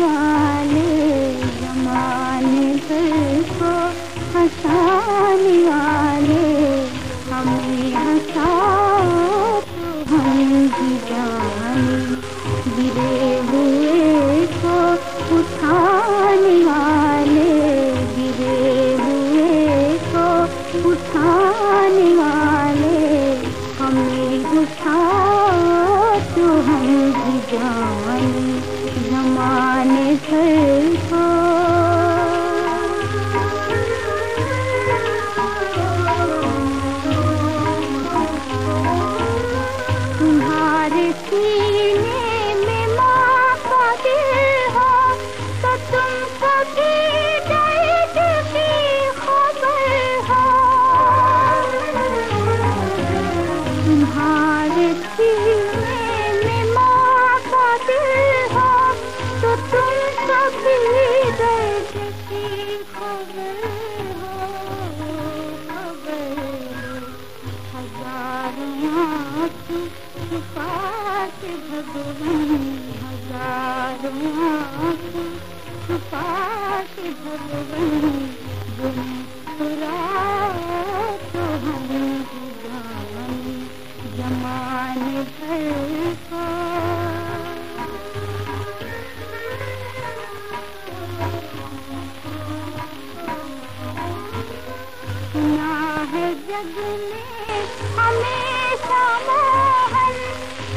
वाले जमाने भर को हंसाने वाले जाने जमाने को तुम्हारे सीने के भगवान हज़ारों भगवान जो तो हम जमाने भर को सुना है जग में मोहन